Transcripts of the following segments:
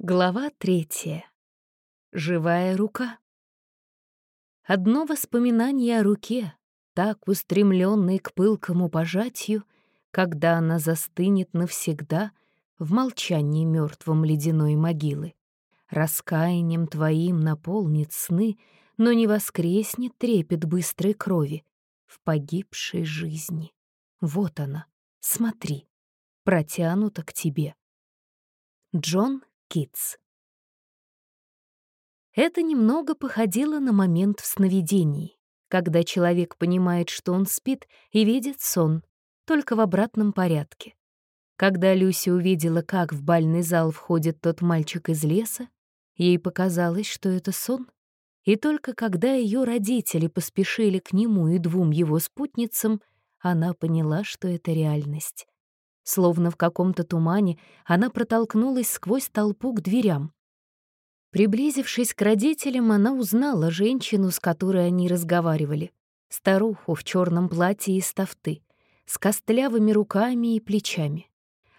Глава третья. Живая рука. Одно воспоминание о руке, так устремленной к пылкому пожатию, когда она застынет навсегда в молчании мертвом ледяной могилы. Раскаянием твоим наполнит сны, но не воскреснет трепет быстрой крови в погибшей жизни. Вот она, смотри, протянута к тебе. Джон Китс. Это немного походило на момент в сновидении, когда человек понимает, что он спит и видит сон, только в обратном порядке. Когда Люси увидела, как в бальный зал входит тот мальчик из леса, ей показалось, что это сон. И только когда ее родители поспешили к нему и двум его спутницам, она поняла, что это реальность. Словно в каком-то тумане она протолкнулась сквозь толпу к дверям. Приблизившись к родителям, она узнала женщину, с которой они разговаривали. Старуху в черном платье из тафты, с костлявыми руками и плечами.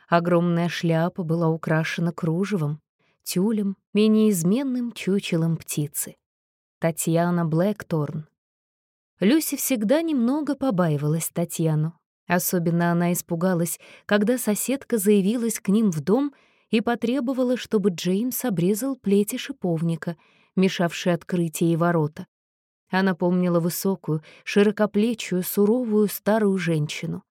Огромная шляпа была украшена кружевом, тюлем и неизменным чучелом птицы. Татьяна Блэкторн. Люси всегда немного побаивалась Татьяну, Особенно она испугалась, когда соседка заявилась к ним в дом и потребовала, чтобы Джеймс обрезал плети шиповника, мешавшие открытие ворота. Она помнила высокую, широкоплечую, суровую старую женщину.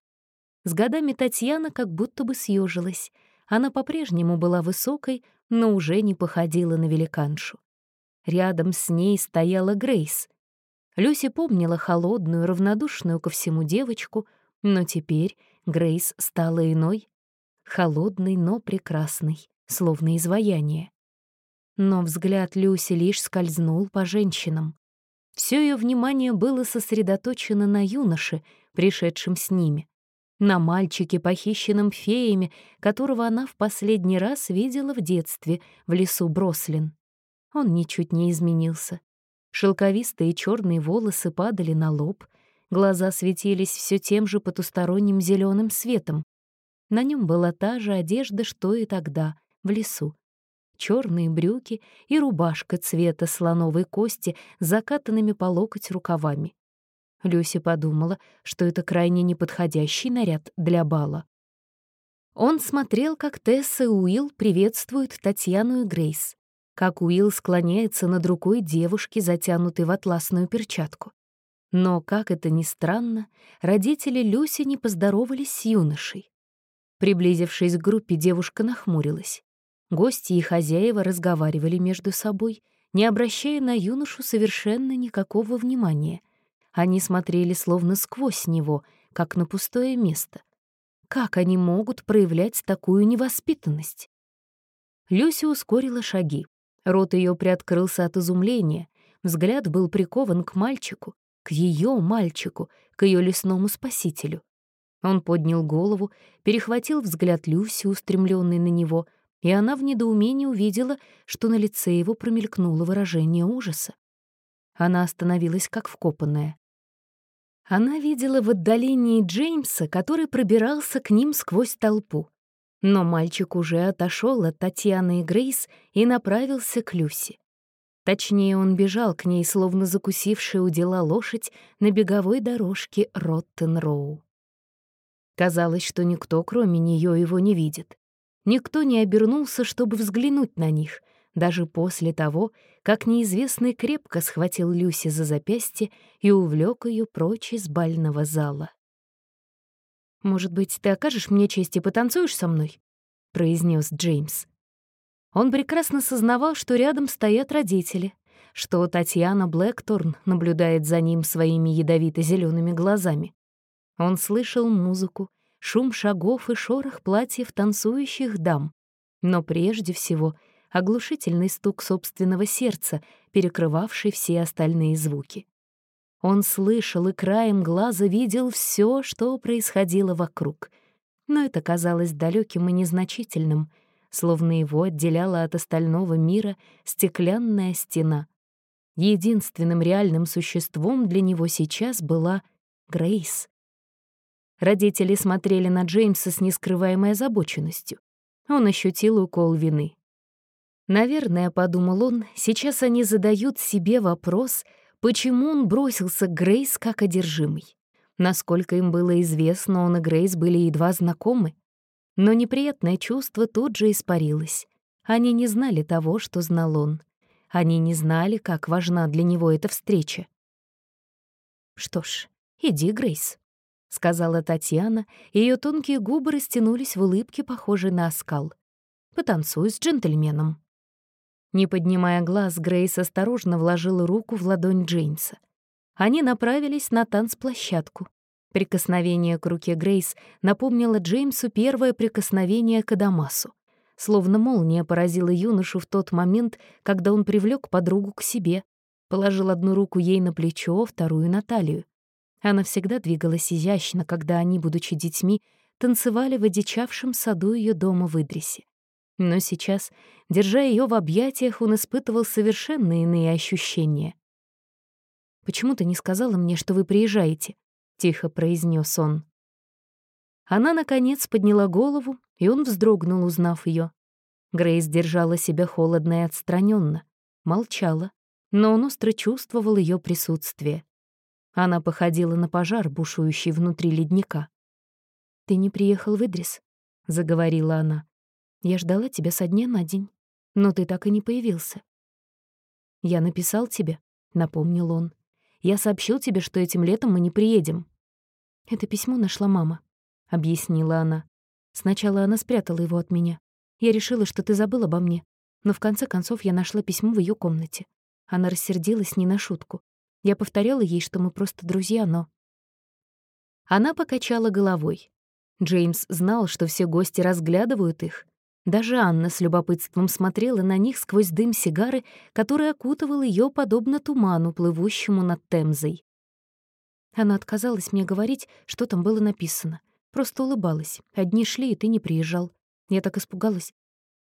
С годами Татьяна как будто бы съежилась. Она по-прежнему была высокой, но уже не походила на великаншу. Рядом с ней стояла Грейс. Люси помнила холодную, равнодушную ко всему девочку — но теперь Грейс стала иной, холодной, но прекрасной, словно изваяние. Но взгляд Люси лишь скользнул по женщинам. Все ее внимание было сосредоточено на юноше, пришедшем с ними, на мальчике, похищенном феями, которого она в последний раз видела в детстве в лесу Брослин. Он ничуть не изменился. Шелковистые черные волосы падали на лоб, Глаза светились все тем же потусторонним зеленым светом. На нем была та же одежда, что и тогда, в лесу. Черные брюки и рубашка цвета слоновой кости с закатанными по локоть рукавами. Люси подумала, что это крайне неподходящий наряд для бала. Он смотрел, как Тесса и Уилл приветствуют Татьяну и Грейс, как Уилл склоняется над рукой девушки, затянутой в атласную перчатку. Но, как это ни странно, родители Люси не поздоровались с юношей. Приблизившись к группе, девушка нахмурилась. Гости и хозяева разговаривали между собой, не обращая на юношу совершенно никакого внимания. Они смотрели словно сквозь него, как на пустое место. Как они могут проявлять такую невоспитанность? Люси ускорила шаги. Рот ее приоткрылся от изумления, взгляд был прикован к мальчику, к ее мальчику, к ее лесному спасителю. Он поднял голову, перехватил взгляд Люси, устремленный на него, и она в недоумении увидела, что на лице его промелькнуло выражение ужаса. Она остановилась как вкопанная. Она видела в отдалении Джеймса, который пробирался к ним сквозь толпу. Но мальчик уже отошел от Татьяны и Грейс и направился к Люси. Точнее, он бежал к ней, словно закусившая у дела лошадь на беговой дорожке Роттен-Роу. Казалось, что никто, кроме нее, его не видит. Никто не обернулся, чтобы взглянуть на них, даже после того, как неизвестный крепко схватил Люси за запястье и увлек ее прочь из бального зала. «Может быть, ты окажешь мне честь и потанцуешь со мной?» — произнес Джеймс. Он прекрасно сознавал, что рядом стоят родители, что Татьяна Блэкторн наблюдает за ним своими ядовито зелеными глазами. Он слышал музыку, шум шагов и шорох платьев танцующих дам, но прежде всего оглушительный стук собственного сердца, перекрывавший все остальные звуки. Он слышал и краем глаза видел все, что происходило вокруг, но это казалось далеким и незначительным — словно его отделяла от остального мира стеклянная стена. Единственным реальным существом для него сейчас была Грейс. Родители смотрели на Джеймса с нескрываемой озабоченностью. Он ощутил укол вины. Наверное, подумал он, сейчас они задают себе вопрос, почему он бросился к Грейс как одержимый. Насколько им было известно, он и Грейс были едва знакомы. Но неприятное чувство тут же испарилось. Они не знали того, что знал он. Они не знали, как важна для него эта встреча. «Что ж, иди, Грейс», — сказала Татьяна, и её тонкие губы растянулись в улыбке, похожей на оскал. «Потанцуй с джентльменом». Не поднимая глаз, Грейс осторожно вложила руку в ладонь Джеймса. Они направились на танцплощадку. Прикосновение к руке Грейс напомнило Джеймсу первое прикосновение к Адамасу. Словно молния поразила юношу в тот момент, когда он привлёк подругу к себе, положил одну руку ей на плечо, вторую — на талию. Она всегда двигалась изящно, когда они, будучи детьми, танцевали в одичавшем саду её дома в Идрисе. Но сейчас, держа её в объятиях, он испытывал совершенно иные ощущения. «Почему ты не сказала мне, что вы приезжаете?» — тихо произнес он. Она, наконец, подняла голову, и он вздрогнул, узнав ее. Грейс держала себя холодно и отстраненно, молчала, но он остро чувствовал ее присутствие. Она походила на пожар, бушующий внутри ледника. «Ты не приехал в Идрис?» — заговорила она. «Я ждала тебя со дня на день, но ты так и не появился». «Я написал тебе», — напомнил он. Я сообщил тебе, что этим летом мы не приедем». «Это письмо нашла мама», — объяснила она. «Сначала она спрятала его от меня. Я решила, что ты забыл обо мне. Но в конце концов я нашла письмо в ее комнате. Она рассердилась не на шутку. Я повторяла ей, что мы просто друзья, но...» Она покачала головой. Джеймс знал, что все гости разглядывают их, даже Анна с любопытством смотрела на них сквозь дым сигары, который окутывал ее подобно туману, плывущему над Темзой. Она отказалась мне говорить, что там было написано. Просто улыбалась. Одни шли, и ты не приезжал. Я так испугалась.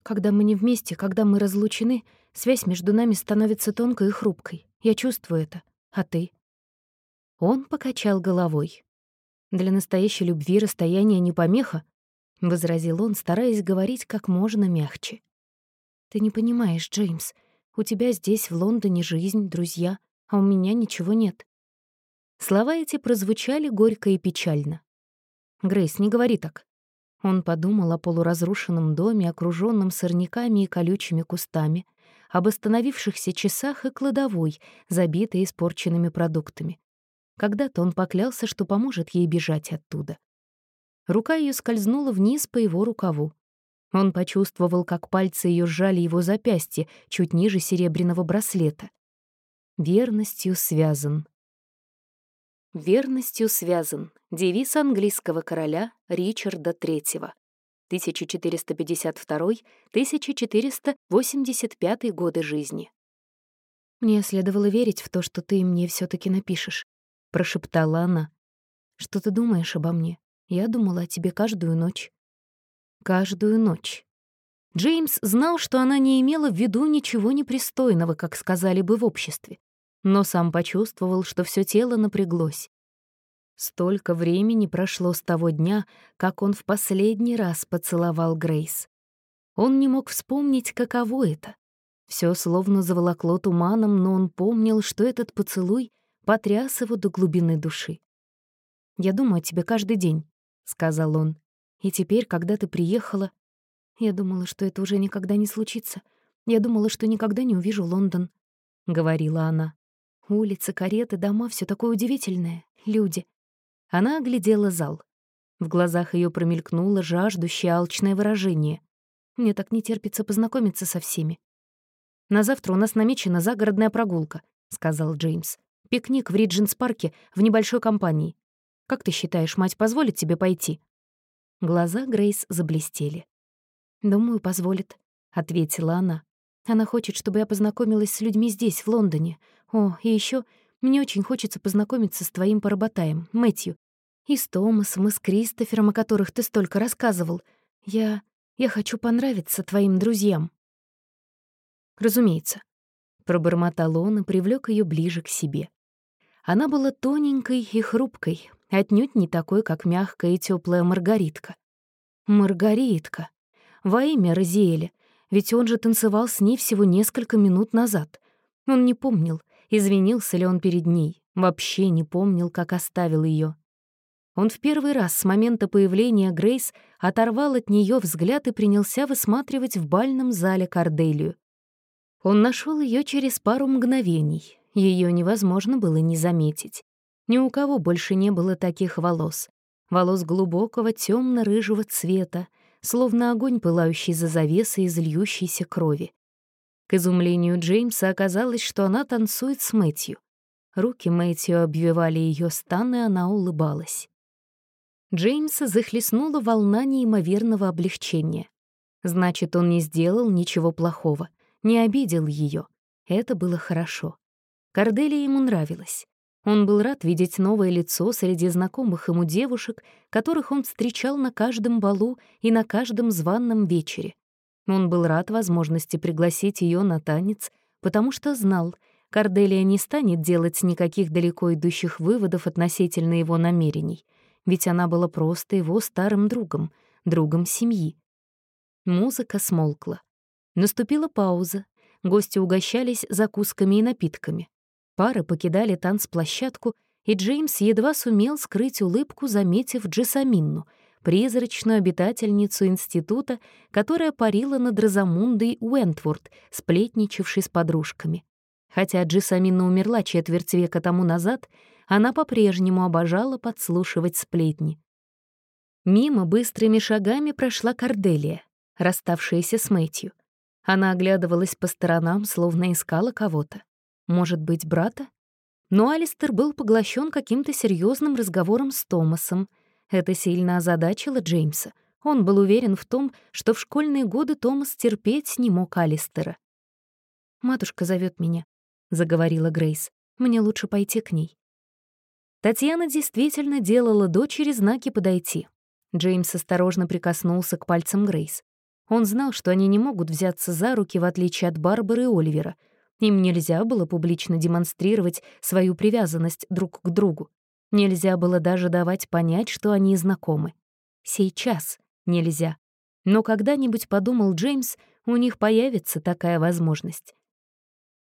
Когда мы не вместе, когда мы разлучены, связь между нами становится тонкой и хрупкой. Я чувствую это. А ты? Он покачал головой. Для настоящей любви расстояние не помеха, — возразил он, стараясь говорить как можно мягче. «Ты не понимаешь, Джеймс. У тебя здесь, в Лондоне, жизнь, друзья, а у меня ничего нет». Слова эти прозвучали горько и печально. «Грейс, не говори так». Он подумал о полуразрушенном доме, окружённом сорняками и колючими кустами, об остановившихся часах и кладовой, забитой испорченными продуктами. Когда-то он поклялся, что поможет ей бежать оттуда. Рука ее скользнула вниз по его рукаву. Он почувствовал, как пальцы ее сжали его запястье чуть ниже серебряного браслета. «Верностью связан». «Верностью связан» — девиз английского короля Ричарда III. 1452-1485 годы жизни. «Мне следовало верить в то, что ты мне все таки напишешь», — прошептала она. «Что ты думаешь обо мне? Я думала о тебе каждую ночь. Каждую ночь. Джеймс знал, что она не имела в виду ничего непристойного, как сказали бы в обществе, но сам почувствовал, что все тело напряглось. Столько времени прошло с того дня, как он в последний раз поцеловал Грейс. Он не мог вспомнить, каково это. Все словно заволокло туманом, но он помнил, что этот поцелуй потряс его до глубины души. «Я думаю о тебе каждый день», сказал он. «И теперь, когда ты приехала...» Я думала, что это уже никогда не случится. Я думала, что никогда не увижу Лондон, — говорила она. Улицы, кареты, дома — все такое удивительное. Люди. Она оглядела зал. В глазах ее промелькнуло жаждущее алчное выражение. Мне так не терпится познакомиться со всеми. «На завтра у нас намечена загородная прогулка», — сказал Джеймс. «Пикник в Риджинс-парке в небольшой компании. Как ты считаешь, мать позволит тебе пойти?» Глаза Грейс заблестели. «Думаю, позволит», — ответила она. «Она хочет, чтобы я познакомилась с людьми здесь, в Лондоне. О, и еще мне очень хочется познакомиться с твоим поработаем, Мэтью. И с Томасом, и с Кристофером, о которых ты столько рассказывал. Я... я хочу понравиться твоим друзьям». «Разумеется», — пробормотал он и привлёк её ближе к себе. Она была тоненькой и хрупкой, отнюдь не такой, как мягкая и теплая Маргаритка. Маргаритка. Во имя Розиэля. ведь он же танцевал с ней всего несколько минут назад. Он не помнил, извинился ли он перед ней, вообще не помнил, как оставил ее. Он в первый раз с момента появления Грейс оторвал от нее взгляд и принялся высматривать в бальном зале Корделию. Он нашел ее через пару мгновений. Ее невозможно было не заметить. Ни у кого больше не было таких волос. Волос глубокого темно рыжего цвета, словно огонь, пылающий за завесой из льющейся крови. К изумлению Джеймса оказалось, что она танцует с Мэтью. Руки Мэтью обвивали ее стан, и она улыбалась. Джеймса захлестнула волна неимоверного облегчения. Значит, он не сделал ничего плохого, не обидел ее. Это было хорошо. Корделия ему нравилась. Он был рад видеть новое лицо среди знакомых ему девушек, которых он встречал на каждом балу и на каждом званном вечере. Он был рад возможности пригласить ее на танец, потому что знал, Корделия не станет делать никаких далеко идущих выводов относительно его намерений, ведь она была просто его старым другом, другом семьи. Музыка смолкла. Наступила пауза. Гости угощались закусками и напитками. Пары покидали танцплощадку, и Джеймс едва сумел скрыть улыбку, заметив Джессаминну, призрачную обитательницу института, которая парила над Розамундой Уэнтворд, сплетничавшей с подружками. Хотя Джессаминна умерла четверть века тому назад, она по-прежнему обожала подслушивать сплетни. Мимо быстрыми шагами прошла Корделия, расставшаяся с Мэтью. Она оглядывалась по сторонам, словно искала кого-то. Может быть, брата? Но Алистер был поглощен каким-то серьезным разговором с Томасом. Это сильно озадачило Джеймса. Он был уверен в том, что в школьные годы Томас терпеть не мог Алистера. «Матушка зовет меня», — заговорила Грейс. «Мне лучше пойти к ней». Татьяна действительно делала дочери знаки подойти. Джеймс осторожно прикоснулся к пальцам Грейс. Он знал, что они не могут взяться за руки, в отличие от Барбары и Оливера — им нельзя было публично демонстрировать свою привязанность друг к другу. Нельзя было даже давать понять, что они знакомы. Сейчас нельзя. Но когда-нибудь, подумал Джеймс, у них появится такая возможность.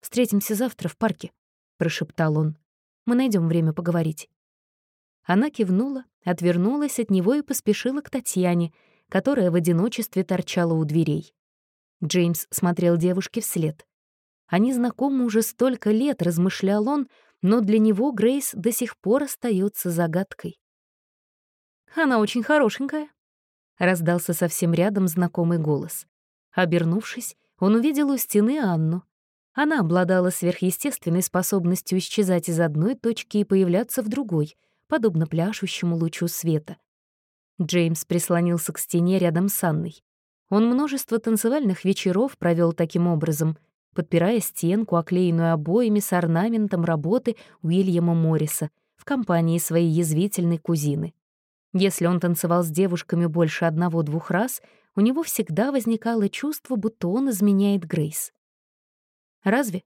«Встретимся завтра в парке», — прошептал он. «Мы найдем время поговорить». Она кивнула, отвернулась от него и поспешила к Татьяне, которая в одиночестве торчала у дверей. Джеймс смотрел девушке вслед. Они знакомы уже столько лет, размышлял он, но для него Грейс до сих пор остается загадкой. «Она очень хорошенькая», — раздался совсем рядом знакомый голос. Обернувшись, он увидел у стены Анну. Она обладала сверхъестественной способностью исчезать из одной точки и появляться в другой, подобно пляшущему лучу света. Джеймс прислонился к стене рядом с Анной. Он множество танцевальных вечеров провел таким образом, подпирая стенку, оклеенную обоями с орнаментом работы Уильяма Морриса в компании своей язвительной кузины. Если он танцевал с девушками больше одного-двух раз, у него всегда возникало чувство, будто он изменяет Грейс. Разве?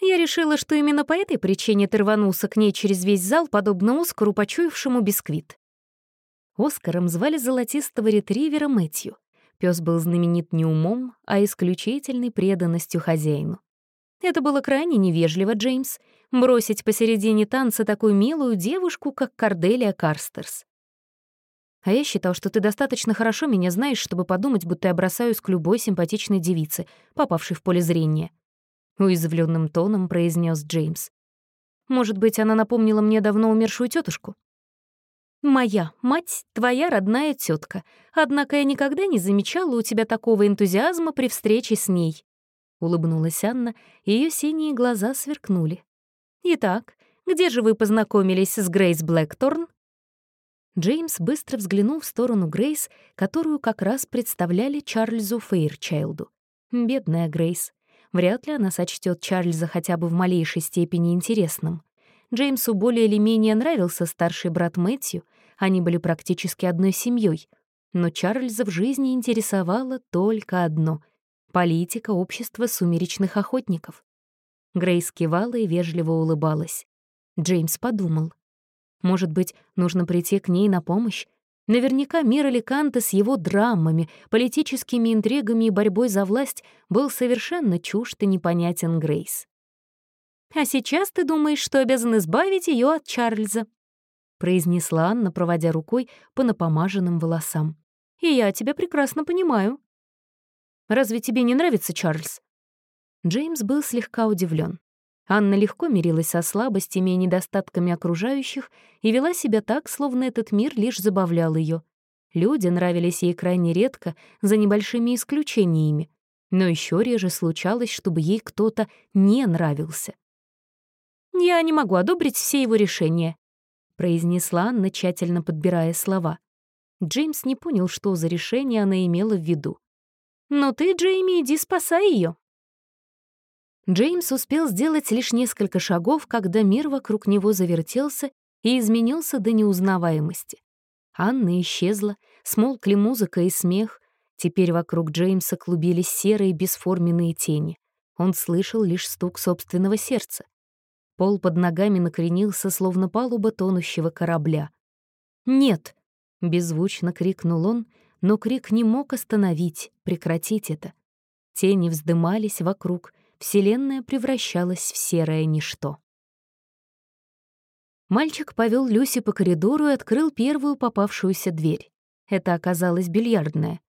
Я решила, что именно по этой причине ты рванулся к ней через весь зал, подобно Оскару, почуявшему бисквит. Оскаром звали золотистого ретривера Мэтью. Пес был знаменит не умом, а исключительной преданностью хозяину. Это было крайне невежливо, Джеймс, бросить посередине танца такую милую девушку, как Корделия Карстерс. А я считал, что ты достаточно хорошо меня знаешь, чтобы подумать, будто я бросаюсь к любой симпатичной девице, попавшей в поле зрения. Уязвленным тоном произнес Джеймс. Может быть, она напомнила мне давно умершую тетушку? Моя мать — твоя родная тетка, однако я никогда не замечала у тебя такого энтузиазма при встрече с ней». Улыбнулась Анна, ее синие глаза сверкнули. «Итак, где же вы познакомились с Грейс Блэкторн?» Джеймс быстро взглянул в сторону Грейс, которую как раз представляли Чарльзу Фейрчайлду. Бедная Грейс. Вряд ли она сочтет Чарльза хотя бы в малейшей степени интересным. Джеймсу более или менее нравился старший брат Мэтью, они были практически одной семьей. Но Чарльза в жизни интересовало только одно — политика общества сумеречных охотников. Грейс кивала и вежливо улыбалась. Джеймс подумал. Может быть, нужно прийти к ней на помощь? Наверняка мир Аликанте с его драмами, политическими интригами и борьбой за власть был совершенно чужд и непонятен Грейс. «А сейчас ты думаешь, что обязан избавить ее от Чарльза», произнесла Анна, проводя рукой по напомаженным волосам. «И я тебя прекрасно понимаю». «Разве тебе не нравится Чарльз?» Джеймс был слегка удивлен. Анна легко мирилась со слабостями и недостатками окружающих и вела себя так, словно этот мир лишь забавлял ее. Люди нравились ей крайне редко, за небольшими исключениями, но еще реже случалось, чтобы ей кто-то не нравился. «Я не могу одобрить все его решения», — произнесла Анна, тщательно подбирая слова. Джеймс не понял, что за решение она имела в виду. «Но ты, Джейми, иди спасай ее. Джеймс успел сделать лишь несколько шагов, когда мир вокруг него завертелся и изменился до неузнаваемости. Анна исчезла, смолкли музыка и смех. Теперь вокруг Джеймса клубились серые бесформенные тени. Он слышал лишь стук собственного сердца. Пол под ногами накренился, словно палуба тонущего корабля. «Нет!» — беззвучно крикнул он, но крик не мог остановить, прекратить это. Тени вздымались вокруг, Вселенная превращалась в серое ничто. Мальчик повел Люси по коридору и открыл первую попавшуюся дверь. Это оказалась бильярдная.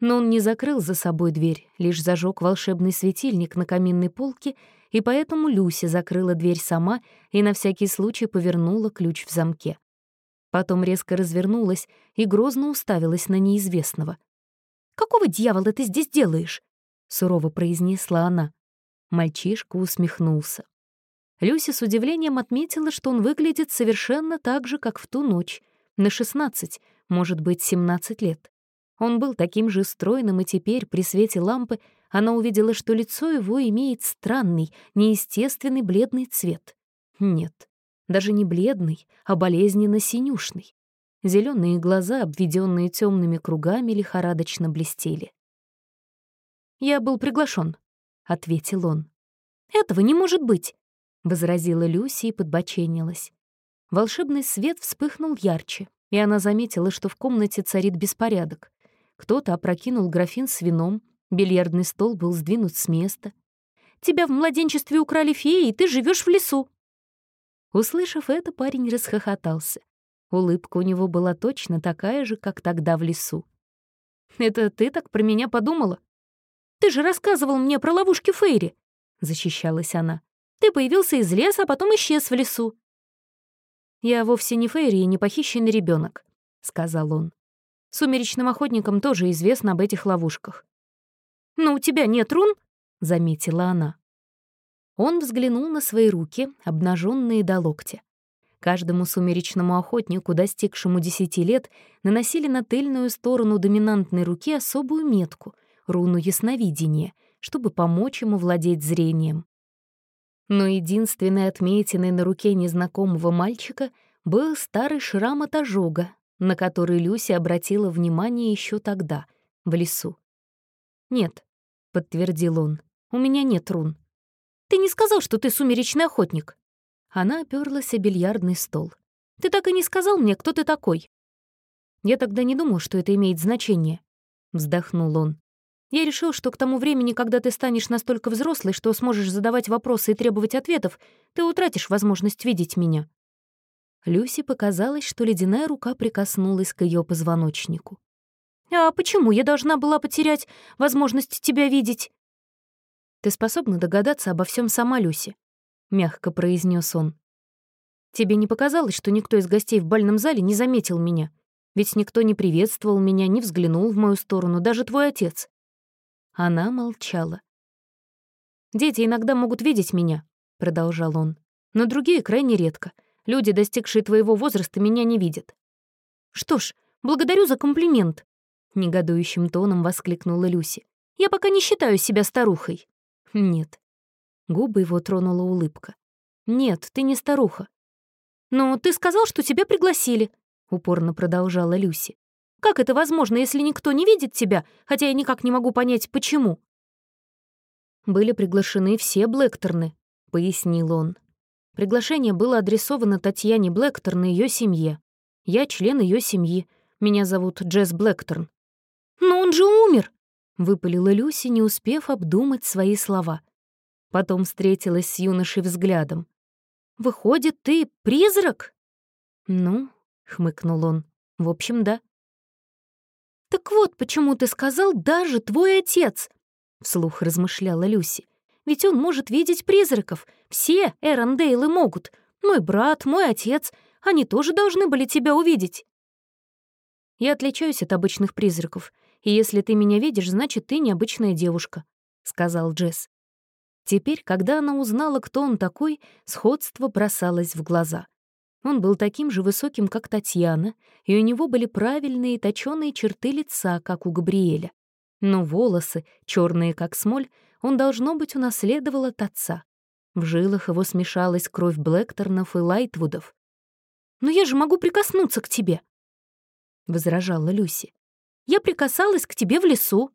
Но он не закрыл за собой дверь, лишь зажег волшебный светильник на каминной полке, и поэтому Люси закрыла дверь сама и на всякий случай повернула ключ в замке. Потом резко развернулась и грозно уставилась на неизвестного. «Какого дьявола ты здесь делаешь?» — сурово произнесла она. Мальчишка усмехнулся. Люси с удивлением отметила, что он выглядит совершенно так же, как в ту ночь, на 16, может быть, 17 лет. Он был таким же стройным, и теперь, при свете лампы, она увидела, что лицо его имеет странный, неестественный бледный цвет. Нет, даже не бледный, а болезненно-синюшный. Зеленые глаза, обведенные темными кругами, лихорадочно блестели. «Я был приглашен, — ответил он. «Этого не может быть!» — возразила Люси и подбоченилась. Волшебный свет вспыхнул ярче, и она заметила, что в комнате царит беспорядок. Кто-то опрокинул графин с вином, бильярдный стол был сдвинут с места. «Тебя в младенчестве украли феи, и ты живешь в лесу!» Услышав это, парень расхохотался. Улыбка у него была точно такая же, как тогда в лесу. «Это ты так про меня подумала?» Ты же рассказывал мне про ловушки Фейри!» — защищалась она. «Ты появился из леса, а потом исчез в лесу». «Я вовсе не Фейри и не похищенный ребенок, сказал он. «Сумеречным охотникам тоже известно об этих ловушках». «Но у тебя нет рун?» — заметила она. Он взглянул на свои руки, обнаженные до локтя. Каждому сумеречному охотнику, достигшему десяти лет, наносили на тыльную сторону доминантной руки особую метку — руну ясновидения, чтобы помочь ему владеть зрением. Но единственной отметиной на руке незнакомого мальчика был старый шрам от ожога, на который Люси обратила внимание еще тогда, в лесу. «Нет», — подтвердил он, — «у меня нет рун». «Ты не сказал, что ты сумеречный охотник?» Она оперлась о бильярдный стол. «Ты так и не сказал мне, кто ты такой». «Я тогда не думал, что это имеет значение», — вздохнул он. Я решил, что к тому времени, когда ты станешь настолько взрослой, что сможешь задавать вопросы и требовать ответов, ты утратишь возможность видеть меня». Люси показалось, что ледяная рука прикоснулась к ее позвоночнику. «А почему я должна была потерять возможность тебя видеть?» «Ты способна догадаться обо всем сама, Люси», — мягко произнес он. «Тебе не показалось, что никто из гостей в бальном зале не заметил меня? Ведь никто не приветствовал меня, не взглянул в мою сторону, даже твой отец. Она молчала. «Дети иногда могут видеть меня», — продолжал он, «но другие крайне редко. Люди, достигшие твоего возраста, меня не видят». «Что ж, благодарю за комплимент», — негодующим тоном воскликнула Люси. «Я пока не считаю себя старухой». «Нет». Губы его тронула улыбка. «Нет, ты не старуха». «Но ты сказал, что тебя пригласили», — упорно продолжала Люси. Как это возможно, если никто не видит тебя, хотя я никак не могу понять, почему?» «Были приглашены все Блэкторны», — пояснил он. Приглашение было адресовано Татьяне Блэкторн и ее семье. Я член ее семьи. Меня зовут Джесс Блэкторн». «Но он же умер!» — выпалила Люси, не успев обдумать свои слова. Потом встретилась с юношей взглядом. «Выходит, ты призрак?» «Ну», — хмыкнул он, — «в общем, да». «Так вот, почему ты сказал «даже твой отец», — вслух размышляла Люси. «Ведь он может видеть призраков. Все Эрондейлы могут. Мой брат, мой отец. Они тоже должны были тебя увидеть». «Я отличаюсь от обычных призраков, и если ты меня видишь, значит, ты необычная девушка», — сказал Джесс. Теперь, когда она узнала, кто он такой, сходство бросалось в глаза. Он был таким же высоким, как Татьяна, и у него были правильные точёные черты лица, как у Габриэля. Но волосы, черные как смоль, он, должно быть, унаследовал от отца. В жилах его смешалась кровь Блэкторнов и Лайтвудов. «Но я же могу прикоснуться к тебе», — возражала Люси. «Я прикасалась к тебе в лесу».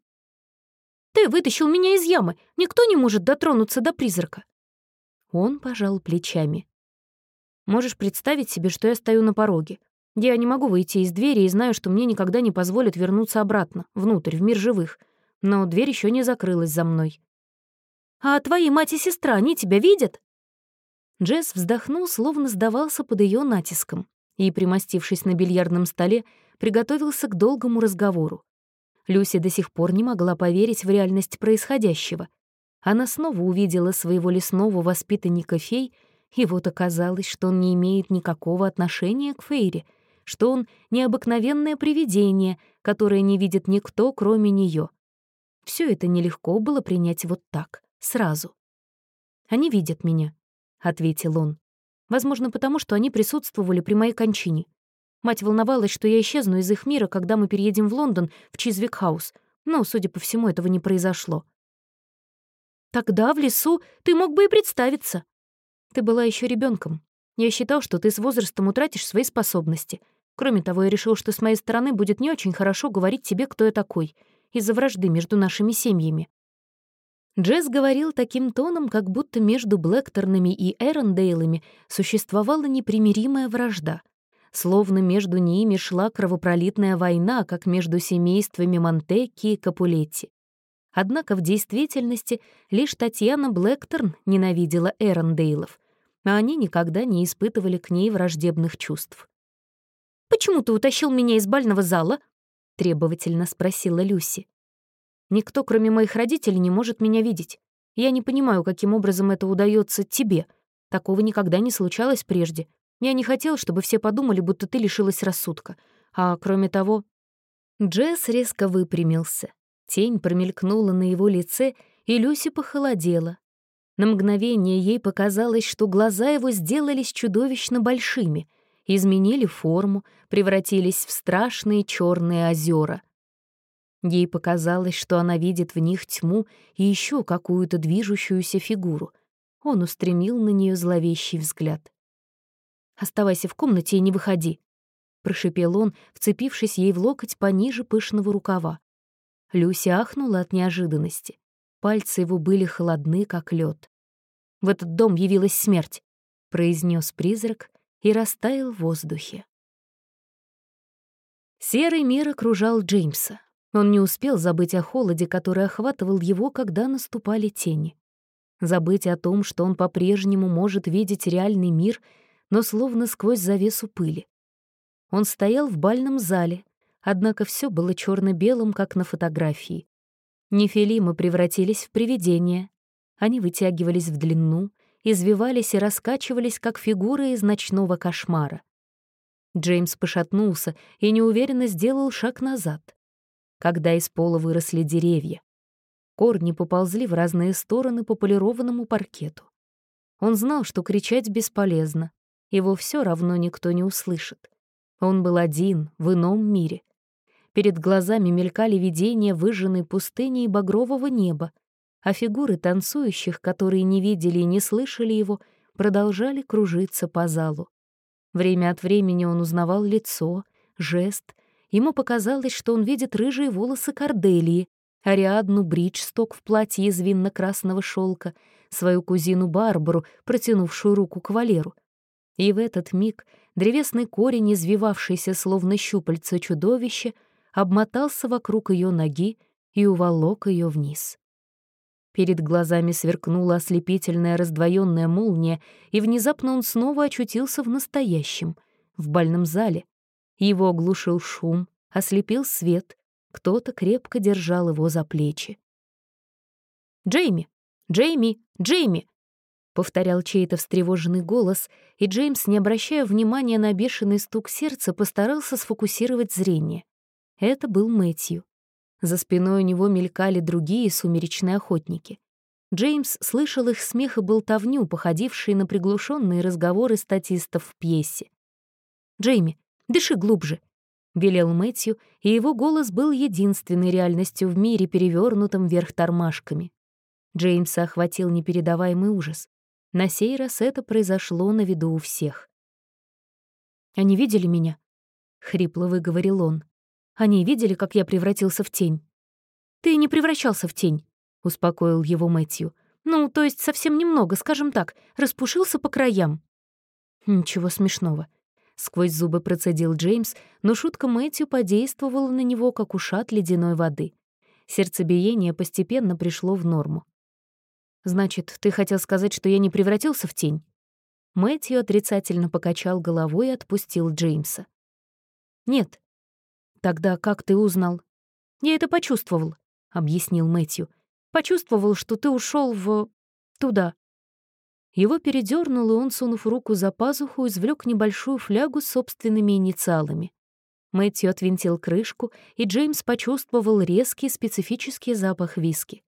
«Ты вытащил меня из ямы. Никто не может дотронуться до призрака». Он пожал плечами. Можешь представить себе, что я стою на пороге. Я не могу выйти из двери и знаю, что мне никогда не позволят вернуться обратно, внутрь, в мир живых. Но дверь еще не закрылась за мной. «А твои мать и сестра, они тебя видят?» Джесс вздохнул, словно сдавался под ее натиском, и, примостившись на бильярдном столе, приготовился к долгому разговору. Люси до сих пор не могла поверить в реальность происходящего. Она снова увидела своего лесного воспитанника фей — и вот оказалось, что он не имеет никакого отношения к Фейре, что он необыкновенное привидение, которое не видит никто, кроме нее. Все это нелегко было принять вот так, сразу. «Они видят меня», — ответил он. «Возможно, потому что они присутствовали при моей кончине. Мать волновалась, что я исчезну из их мира, когда мы переедем в Лондон, в Чизвик-хаус, но, судя по всему, этого не произошло. «Тогда в лесу ты мог бы и представиться», ты была еще ребенком. Я считал, что ты с возрастом утратишь свои способности. Кроме того, я решил, что с моей стороны будет не очень хорошо говорить тебе, кто я такой, из-за вражды между нашими семьями». Джесс говорил таким тоном, как будто между Блэкторнами и Эрондейлами существовала непримиримая вражда. Словно между ними шла кровопролитная война, как между семействами Монтекки и Капулетти. Однако в действительности лишь Татьяна Блэкторн ненавидела Эрондейлов, а они никогда не испытывали к ней враждебных чувств. «Почему ты утащил меня из бального зала?» — требовательно спросила Люси. «Никто, кроме моих родителей, не может меня видеть. Я не понимаю, каким образом это удается тебе. Такого никогда не случалось прежде. Я не хотел, чтобы все подумали, будто ты лишилась рассудка. А кроме того...» Джесс резко выпрямился. Тень промелькнула на его лице, и Люси похолодела. На мгновение ей показалось, что глаза его сделались чудовищно большими, изменили форму, превратились в страшные черные озера. Ей показалось, что она видит в них тьму и еще какую-то движущуюся фигуру. Он устремил на нее зловещий взгляд. «Оставайся в комнате и не выходи», — прошипел он, вцепившись ей в локоть пониже пышного рукава. Люси ахнула от неожиданности. Пальцы его были холодны, как лед. В этот дом явилась смерть», — произнес призрак и растаял в воздухе. Серый мир окружал Джеймса. Он не успел забыть о холоде, который охватывал его, когда наступали тени. Забыть о том, что он по-прежнему может видеть реальный мир, но словно сквозь завесу пыли. Он стоял в бальном зале, однако все было черно белым как на фотографии. Нефилимы превратились в привидения, они вытягивались в длину, извивались и раскачивались, как фигуры из ночного кошмара. Джеймс пошатнулся и неуверенно сделал шаг назад. Когда из пола выросли деревья. Корни поползли в разные стороны по полированному паркету. Он знал, что кричать бесполезно. Его все равно никто не услышит. Он был один, в ином мире. Перед глазами мелькали видения выжженной пустыни и багрового неба, а фигуры танцующих, которые не видели и не слышали его, продолжали кружиться по залу. Время от времени он узнавал лицо, жест. Ему показалось, что он видит рыжие волосы Корделии, Ариадну Бриджсток в платье из винно-красного шелка, свою кузину Барбару, протянувшую руку к Валеру. И в этот миг древесный корень, извивавшийся словно щупальца чудовища, обмотался вокруг ее ноги и уволок ее вниз. Перед глазами сверкнула ослепительная раздвоенная молния, и внезапно он снова очутился в настоящем, в бальном зале. Его оглушил шум, ослепил свет, кто-то крепко держал его за плечи. «Джейми! Джейми! Джейми!» — повторял чей-то встревоженный голос, и Джеймс, не обращая внимания на бешеный стук сердца, постарался сфокусировать зрение. Это был Мэтью. За спиной у него мелькали другие сумеречные охотники. Джеймс слышал их смех и болтовню, походившие на приглушенные разговоры статистов в пьесе. «Джейми, дыши глубже», — велел Мэтью, и его голос был единственной реальностью в мире, перевернутым вверх тормашками. Джеймса охватил непередаваемый ужас. На сей раз это произошло на виду у всех. «Они видели меня?» — хрипло выговорил он. Они видели, как я превратился в тень. «Ты не превращался в тень», — успокоил его Мэтью. «Ну, то есть совсем немного, скажем так, распушился по краям». «Ничего смешного», — сквозь зубы процедил Джеймс, но шутка Мэтью подействовала на него, как ушат ледяной воды. Сердцебиение постепенно пришло в норму. «Значит, ты хотел сказать, что я не превратился в тень?» Мэтью отрицательно покачал головой и отпустил Джеймса. «Нет, «Тогда как ты узнал?» «Я это почувствовал», — объяснил Мэтью. «Почувствовал, что ты ушел в... туда». Его передернуло, и он, сунув руку за пазуху, извлек небольшую флягу с собственными инициалами. Мэтью отвинтил крышку, и Джеймс почувствовал резкий специфический запах виски.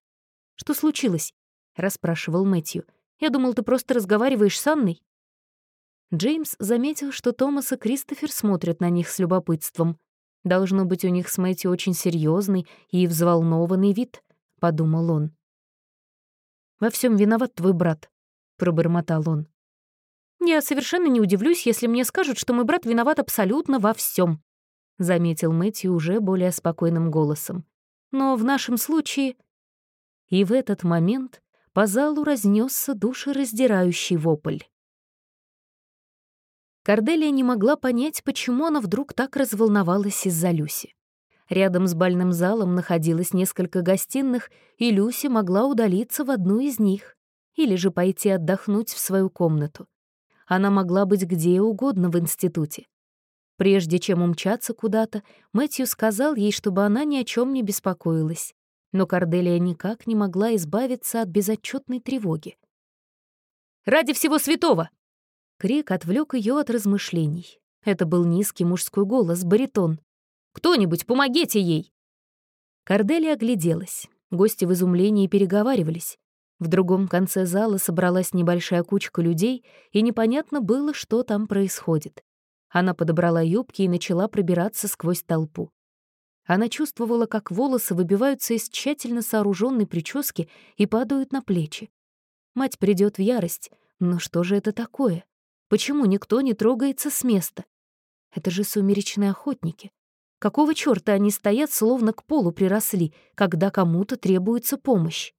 «Что случилось?» — расспрашивал Мэтью. «Я думал, ты просто разговариваешь с Анной». Джеймс заметил, что Томас и Кристофер смотрят на них с любопытством. Должно быть, у них с Мэтью очень серьезный и взволнованный вид, — подумал он. «Во всем виноват твой брат», — пробормотал он. «Я совершенно не удивлюсь, если мне скажут, что мой брат виноват абсолютно во всем, заметил Мэтью уже более спокойным голосом. «Но в нашем случае...» И в этот момент по залу разнесся душераздирающий вопль. Корделия не могла понять, почему она вдруг так разволновалась из-за Люси. Рядом с бальным залом находилось несколько гостиных, и Люси могла удалиться в одну из них или же пойти отдохнуть в свою комнату. Она могла быть где угодно в институте. Прежде чем умчаться куда-то, Мэтью сказал ей, чтобы она ни о чем не беспокоилась. Но Корделия никак не могла избавиться от безотчетной тревоги. «Ради всего святого!» Крик отвлек ее от размышлений. Это был низкий мужской голос, баритон. «Кто-нибудь, помогите ей!» Корделия огляделась. Гости в изумлении переговаривались. В другом конце зала собралась небольшая кучка людей, и непонятно было, что там происходит. Она подобрала юбки и начала пробираться сквозь толпу. Она чувствовала, как волосы выбиваются из тщательно сооруженной прически и падают на плечи. Мать придет в ярость. Но что же это такое? Почему никто не трогается с места? Это же сумеречные охотники. Какого чёрта они стоят, словно к полу приросли, когда кому-то требуется помощь?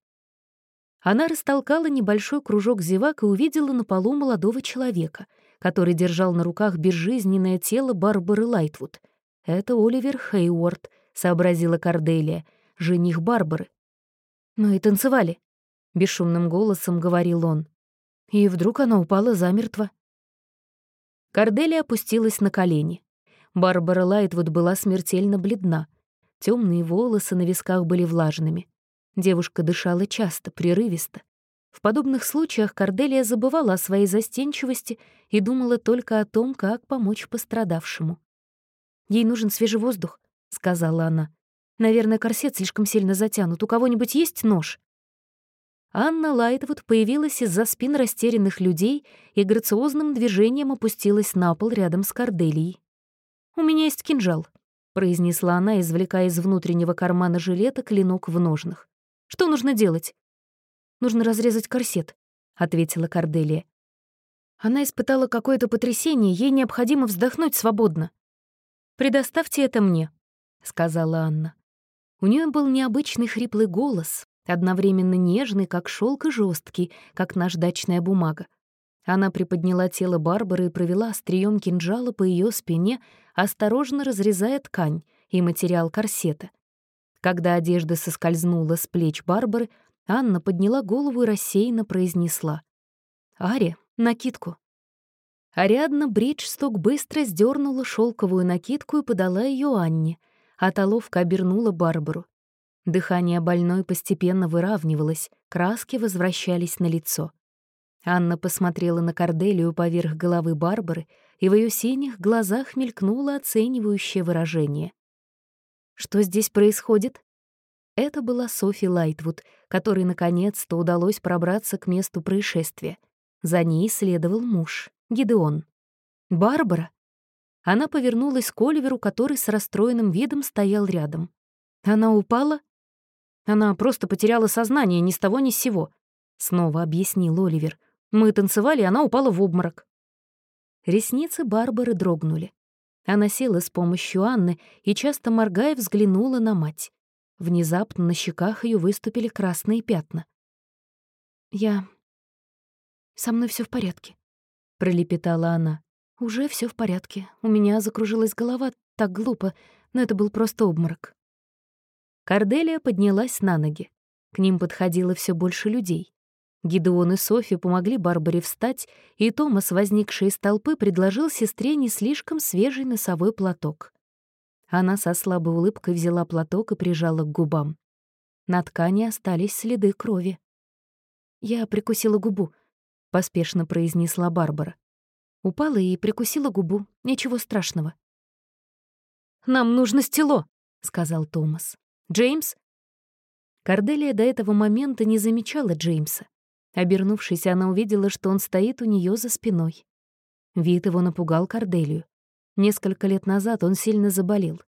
Она растолкала небольшой кружок зевак и увидела на полу молодого человека, который держал на руках безжизненное тело Барбары Лайтвуд. «Это Оливер Хейворд», — сообразила Корделия, жених Барбары. «Мы «Ну и танцевали», — бесшумным голосом говорил он. И вдруг она упала замертво. Корделия опустилась на колени. Барбара Лайтвуд была смертельно бледна. Темные волосы на висках были влажными. Девушка дышала часто, прерывисто. В подобных случаях Корделия забывала о своей застенчивости и думала только о том, как помочь пострадавшему. «Ей нужен свежий воздух», — сказала она. «Наверное, корсет слишком сильно затянут. У кого-нибудь есть нож?» Анна Лайтвуд появилась из-за спин растерянных людей и грациозным движением опустилась на пол рядом с Корделией. «У меня есть кинжал», — произнесла она, извлекая из внутреннего кармана жилета клинок в ножнах. «Что нужно делать?» «Нужно разрезать корсет», — ответила Корделия. Она испытала какое-то потрясение, ей необходимо вздохнуть свободно. «Предоставьте это мне», — сказала Анна. У нее был необычный хриплый голос, одновременно нежный, как шелк, и жесткий, как наждачная бумага. Она приподняла тело Барбары и провела острием кинжала по ее спине, осторожно разрезая ткань и материал корсета. Когда одежда соскользнула с плеч Барбары, Анна подняла голову и рассеянно произнесла. «Ари, накидку». Ариадна Бриджсток быстро сдернула шелковую накидку и подала ее Анне, а Толовка обернула Барбару. Дыхание больной постепенно выравнивалось, краски возвращались на лицо. Анна посмотрела на Корделию поверх головы Барбары, и в ее синих глазах мелькнуло оценивающее выражение. «Что здесь происходит?» Это была Софи Лайтвуд, которой наконец-то удалось пробраться к месту происшествия. За ней следовал муж, Гидеон. «Барбара?» Она повернулась к Оливеру, который с расстроенным видом стоял рядом. «Она упала?» «Она просто потеряла сознание ни с того ни с сего», — снова объяснил Оливер. Мы танцевали, она упала в обморок. Ресницы Барбары дрогнули. Она села с помощью Анны и, часто моргая, взглянула на мать. Внезапно на щеках ее выступили красные пятна. «Я... Со мной все в порядке», — пролепетала она. «Уже все в порядке. У меня закружилась голова, так глупо, но это был просто обморок». Корделия поднялась на ноги. К ним подходило все больше людей. Гидеон и Софи помогли Барбаре встать, и Томас, возникший из толпы, предложил сестре не слишком свежий носовой платок. Она со слабой улыбкой взяла платок и прижала к губам. На ткани остались следы крови. «Я прикусила губу», — поспешно произнесла Барбара. Упала и прикусила губу. Ничего страшного. «Нам нужно стело», — сказал Томас. «Джеймс?» Корделия до этого момента не замечала Джеймса. Обернувшись, она увидела, что он стоит у нее за спиной. Вид его напугал Корделию. Несколько лет назад он сильно заболел.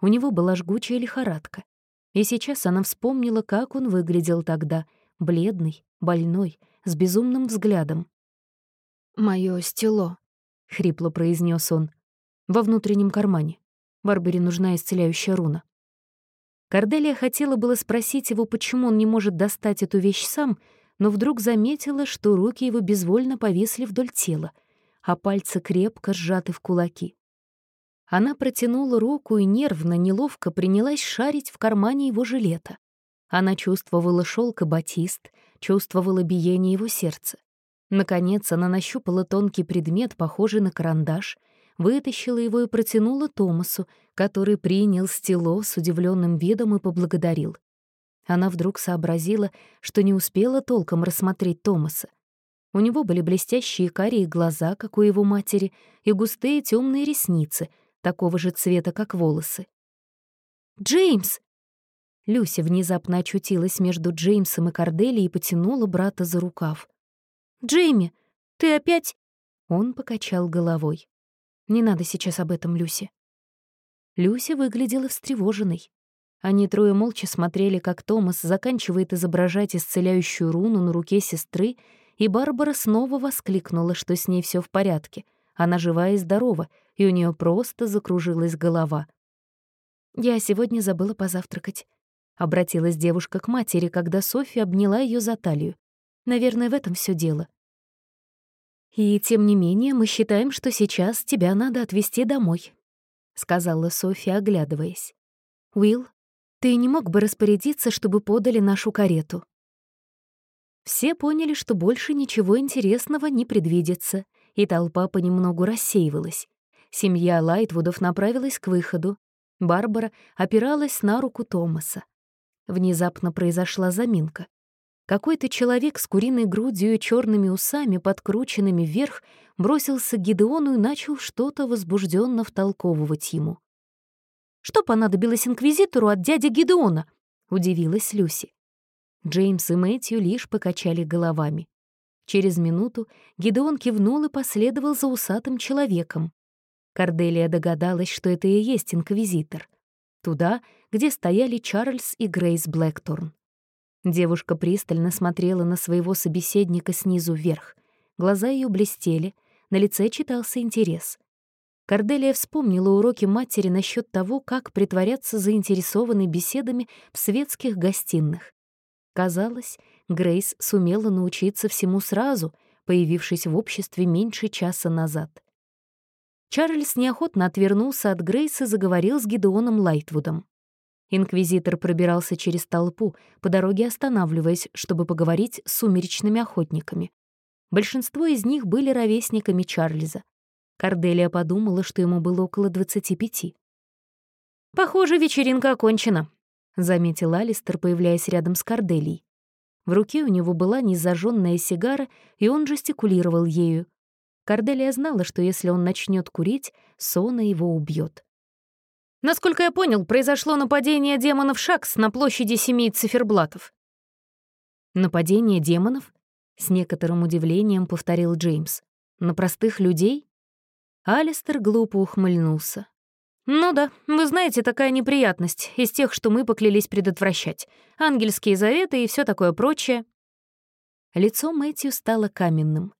У него была жгучая лихорадка. И сейчас она вспомнила, как он выглядел тогда, бледный, больной, с безумным взглядом. «Моё стело», — хрипло произнес он, — «во внутреннем кармане. Барбаре нужна исцеляющая руна». Корделия хотела было спросить его, почему он не может достать эту вещь сам, но вдруг заметила, что руки его безвольно повисли вдоль тела, а пальцы крепко сжаты в кулаки. Она протянула руку и нервно, неловко принялась шарить в кармане его жилета. Она чувствовала шелк и батист, чувствовала биение его сердца. Наконец она нащупала тонкий предмет, похожий на карандаш, вытащила его и протянула Томасу, который принял стело с удивленным видом и поблагодарил. Она вдруг сообразила, что не успела толком рассмотреть Томаса. У него были блестящие карие глаза, как у его матери, и густые темные ресницы, такого же цвета, как волосы. «Джеймс!» Люся внезапно очутилась между Джеймсом и Кордели и потянула брата за рукав. «Джейми, ты опять...» Он покачал головой. «Не надо сейчас об этом, Люси». Люся выглядела встревоженной. Они трое молча смотрели, как Томас заканчивает изображать исцеляющую руну на руке сестры, и Барбара снова воскликнула, что с ней все в порядке. Она жива и здорова, и у нее просто закружилась голова. «Я сегодня забыла позавтракать», — обратилась девушка к матери, когда Софья обняла ее за талию. «Наверное, в этом все дело». «И тем не менее мы считаем, что сейчас тебя надо отвезти домой», — сказала Софья, оглядываясь. «Уилл, ты не мог бы распорядиться, чтобы подали нашу карету?» Все поняли, что больше ничего интересного не предвидится, и толпа понемногу рассеивалась. Семья Лайтвудов направилась к выходу. Барбара опиралась на руку Томаса. Внезапно произошла заминка. Какой-то человек с куриной грудью и черными усами, подкрученными вверх, бросился к Гидеону и начал что-то возбужденно втолковывать ему. Что понадобилось инквизитору от дяди Гидеона?» — удивилась Люси. Джеймс и Мэтью лишь покачали головами. Через минуту Гидеон кивнул и последовал за усатым человеком. Корделия догадалась, что это и есть инквизитор. Туда, где стояли Чарльз и Грейс Блэкторн. Девушка пристально смотрела на своего собеседника снизу вверх. Глаза ее блестели, на лице читался интерес. Корделия вспомнила уроки матери насчет того, как притворяться заинтересованной беседами в светских гостиных. Казалось, Грейс сумела научиться всему сразу, появившись в обществе меньше часа назад. Чарльз неохотно отвернулся от Грейс и заговорил с Гидеоном Лайтвудом. Инквизитор пробирался через толпу, по дороге останавливаясь, чтобы поговорить с сумеречными охотниками. Большинство из них были ровесниками Чарльза. Корделия подумала, что ему было около 25. «Похоже, вечеринка окончена», — заметил Алистер, появляясь рядом с Корделией. В руке у него была незажженная сигара, и он жестикулировал ею. Корделия знала, что если он начнет курить, Сона его убьет. Насколько я понял, произошло нападение демонов Шакс на площади семи циферблатов. «Нападение демонов?» — с некоторым удивлением повторил Джеймс. «На простых людей?» Алистер глупо ухмыльнулся. «Ну да, вы знаете, такая неприятность из тех, что мы поклялись предотвращать. Ангельские заветы и все такое прочее». Лицо Мэтью стало каменным.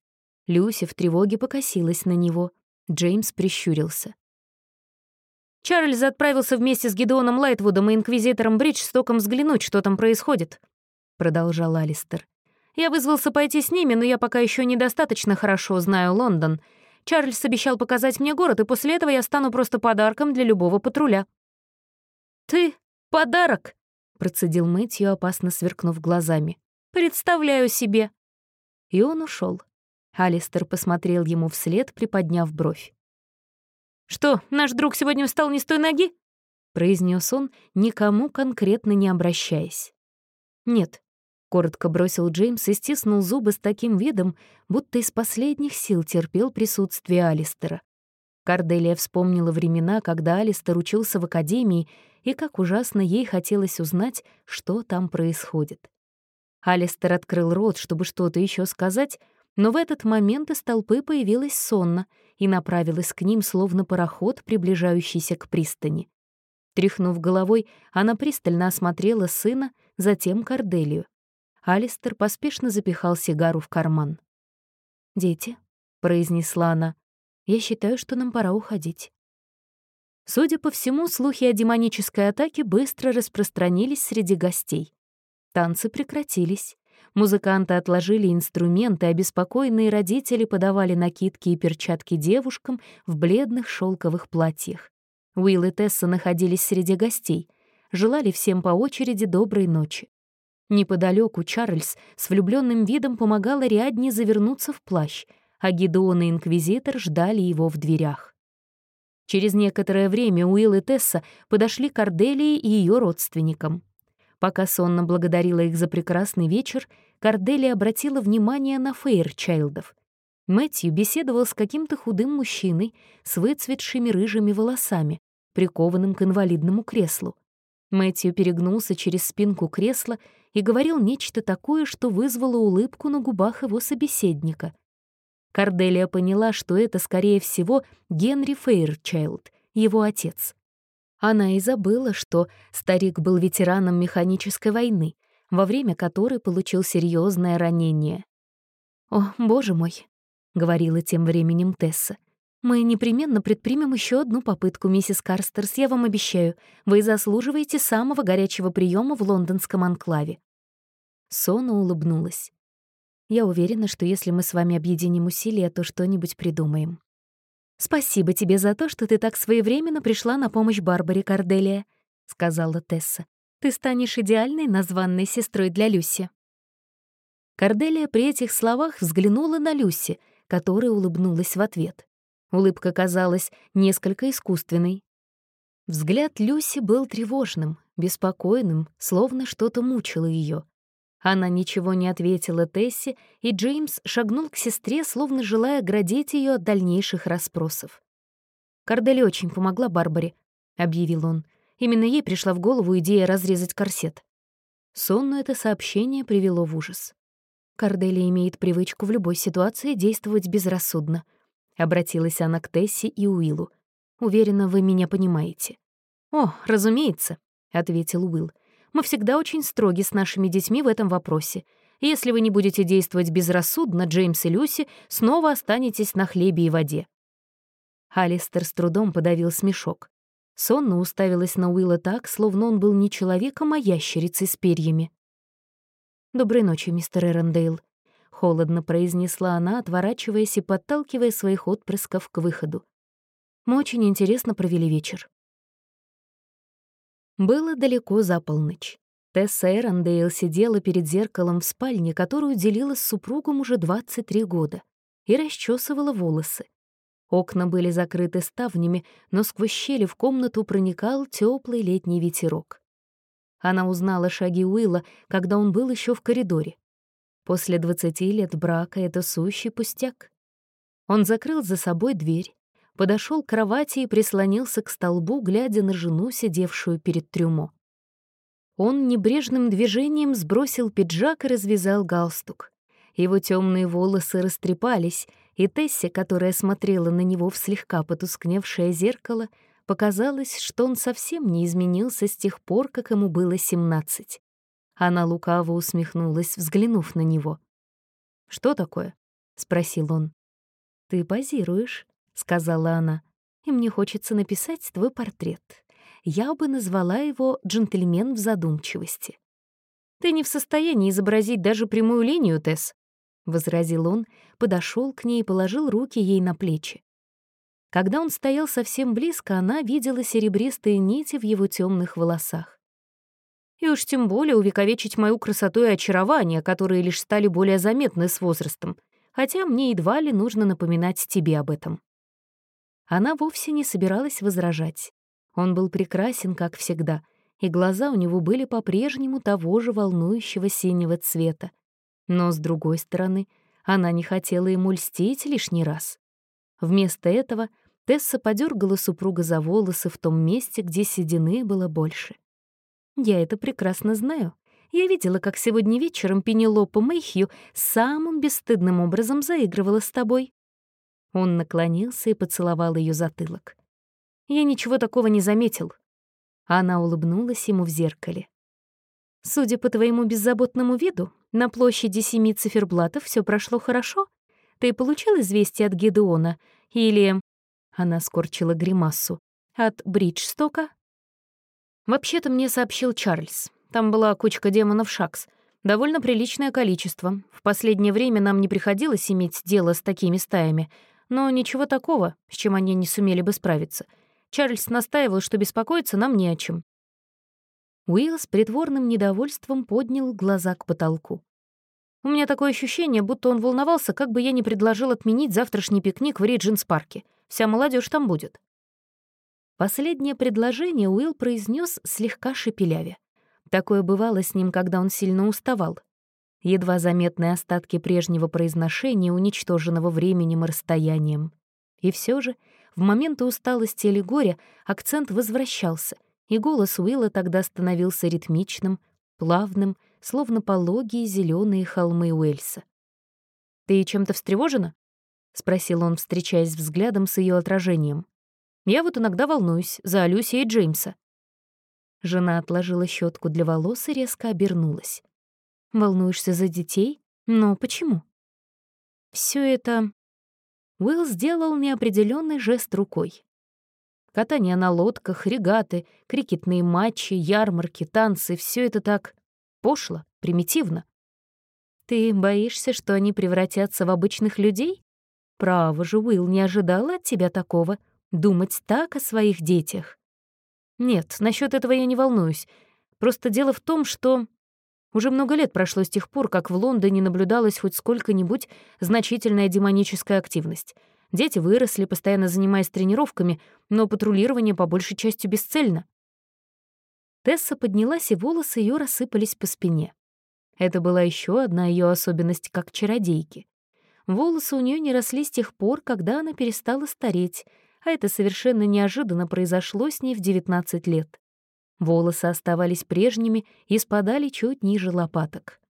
Люси в тревоге покосилась на него. Джеймс прищурился. Чарльз отправился вместе с Гедеоном Лайтвудом и Инквизитором Бриджстоком взглянуть, что там происходит», — продолжал Алистер. «Я вызвался пойти с ними, но я пока еще недостаточно хорошо знаю Лондон. Чарльз обещал показать мне город, и после этого я стану просто подарком для любого патруля». «Ты — подарок!» — процедил Мэтью, опасно сверкнув глазами. «Представляю себе!» И он ушел. Алистер посмотрел ему вслед, приподняв бровь. «Что, наш друг сегодня встал не с той ноги?» — произнес он, никому конкретно не обращаясь. «Нет», — коротко бросил Джеймс и стиснул зубы с таким видом, будто из последних сил терпел присутствие Алистера. Карделия вспомнила времена, когда Алистер учился в академии, и как ужасно ей хотелось узнать, что там происходит. Алистер открыл рот, чтобы что-то еще сказать, но в этот момент из толпы появилась сонна и направилась к ним, словно пароход, приближающийся к пристани. Тряхнув головой, она пристально осмотрела сына, затем Корделию. Алистер поспешно запихал сигару в карман. «Дети», — произнесла она, — «я считаю, что нам пора уходить». Судя по всему, слухи о демонической атаке быстро распространились среди гостей. Танцы прекратились. Музыканты отложили инструменты, обеспокоенные родители подавали накидки и перчатки девушкам в бледных шелковых платьях. Уилл и Тесса находились среди гостей, желали всем по очереди доброй ночи. Неподалеку Чарльз с влюбленным видом помогал Ариадне завернуться в плащ, а Гидеон и Инквизитор ждали его в дверях. Через некоторое время Уилл и Тесса подошли к Арделии и ее родственникам. Пока сонно благодарила их за прекрасный вечер, Корделия обратила внимание на Фейрчайлдов. Мэтью беседовал с каким-то худым мужчиной с выцветшими рыжими волосами, прикованным к инвалидному креслу. Мэтью перегнулся через спинку кресла и говорил нечто такое, что вызвало улыбку на губах его собеседника. Корделия поняла, что это, скорее всего, Генри Фейрчайлд, его отец. Она и забыла, что старик был ветераном механической войны, во время которой получил серьезное ранение. «О, боже мой», — говорила тем временем Тесса, «мы непременно предпримем еще одну попытку, миссис Карстерс, я вам обещаю. Вы заслуживаете самого горячего приема в лондонском анклаве». Сона улыбнулась. «Я уверена, что если мы с вами объединим усилия, то что-нибудь придумаем». «Спасибо тебе за то, что ты так своевременно пришла на помощь Барбаре Корделия», — сказала Тесса. «Ты станешь идеальной названной сестрой для Люси». Корделия при этих словах взглянула на Люси, которая улыбнулась в ответ. Улыбка казалась несколько искусственной. Взгляд Люси был тревожным, беспокойным, словно что-то мучило ее. Она ничего не ответила Тессе, и Джеймс шагнул к сестре, словно желая оградить ее от дальнейших расспросов. «Кардели очень помогла Барбаре», — объявил он. Именно ей пришла в голову идея разрезать корсет. Сонну это сообщение привело в ужас. Кардели имеет привычку в любой ситуации действовать безрассудно. Обратилась она к Тессе и Уиллу. «Уверена, вы меня понимаете». «О, разумеется», — ответил Уилл. Мы всегда очень строги с нашими детьми в этом вопросе. Если вы не будете действовать безрассудно, Джеймс и Люси снова останетесь на хлебе и воде». Алистер с трудом подавил смешок. Сонно уставилась на Уилла так, словно он был не человеком, а ящерицей с перьями. «Доброй ночи, мистер Эрендейл», — холодно произнесла она, отворачиваясь и подталкивая своих отпрысков к выходу. Мы очень интересно провели вечер. Было далеко за полночь. Тесса Эрондейл сидела перед зеркалом в спальне, которую делила с супругом уже 23 года, и расчесывала волосы. Окна были закрыты ставнями, но сквозь щели в комнату проникал теплый летний ветерок. Она узнала шаги Уилла, когда он был еще в коридоре. После двадцати лет брака это сущий пустяк. Он закрыл за собой дверь, подошел к кровати и прислонился к столбу, глядя на жену, сидевшую перед трюмо. Он небрежным движением сбросил пиджак и развязал галстук. Его темные волосы растрепались, и Тессе, которая смотрела на него в слегка потускневшее зеркало, показалось, что он совсем не изменился с тех пор, как ему было семнадцать. Она лукаво усмехнулась, взглянув на него. «Что такое?» — спросил он. «Ты позируешь», — сказала она, — «и мне хочется написать твой портрет. Я бы назвала его «джентльмен в задумчивости». «Ты не в состоянии изобразить даже прямую линию, Тесс», — возразил он, подошел к ней и положил руки ей на плечи. Когда он стоял совсем близко, она видела серебристые нити в его темных волосах и уж тем более увековечить мою красоту и очарование, которые лишь стали более заметны с возрастом, хотя мне едва ли нужно напоминать тебе об этом». Она вовсе не собиралась возражать. Он был прекрасен, как всегда, и глаза у него были по-прежнему того же волнующего синего цвета. Но, с другой стороны, она не хотела ему льстить лишний раз. Вместо этого Тесса подергала супруга за волосы в том месте, где седины было больше. Я это прекрасно знаю. Я видела, как сегодня вечером Пенелопа Мэйхью самым бесстыдным образом заигрывала с тобой. Он наклонился и поцеловал ее затылок. Я ничего такого не заметил. Она улыбнулась ему в зеркале. Судя по твоему беззаботному виду, на площади семи циферблатов все прошло хорошо. Ты получил известие от Гедеона или... Она скорчила гримасу. От Бриджстока? Вообще-то мне сообщил Чарльз. Там была кучка демонов Шакс. Довольно приличное количество. В последнее время нам не приходилось иметь дело с такими стаями. Но ничего такого, с чем они не сумели бы справиться. Чарльз настаивал, что беспокоиться нам не о чем. Уилл с притворным недовольством поднял глаза к потолку. У меня такое ощущение, будто он волновался, как бы я не предложил отменить завтрашний пикник в Риджинс-парке. Вся молодежь там будет. Последнее предложение Уилл произнес слегка шепелявя. Такое бывало с ним, когда он сильно уставал. Едва заметные остатки прежнего произношения, уничтоженного временем и расстоянием. И все же, в моменты усталости или горя акцент возвращался, и голос Уилла тогда становился ритмичным, плавным, словно пологие зеленые холмы Уэльса. «Ты чем-то встревожена?» — спросил он, встречаясь взглядом с ее отражением. Я вот иногда волнуюсь за Люси и Джеймса». Жена отложила щетку для волос и резко обернулась. «Волнуешься за детей? Но почему?» Все это...» Уилл сделал неопределенный жест рукой. Катание на лодках, регаты, крикетные матчи, ярмарки, танцы — все это так пошло, примитивно. «Ты боишься, что они превратятся в обычных людей?» «Право же, Уилл, не ожидала от тебя такого», думать так о своих детях. Нет, насчет этого я не волнуюсь. Просто дело в том, что уже много лет прошло с тех пор, как в Лондоне наблюдалась хоть сколько-нибудь значительная демоническая активность. Дети выросли, постоянно занимаясь тренировками, но патрулирование по большей части бесцельно. Тесса поднялась, и волосы ее рассыпались по спине. Это была еще одна ее особенность как чародейки. Волосы у нее не росли с тех пор, когда она перестала стареть — а это совершенно неожиданно произошло с ней в 19 лет. Волосы оставались прежними и спадали чуть ниже лопаток.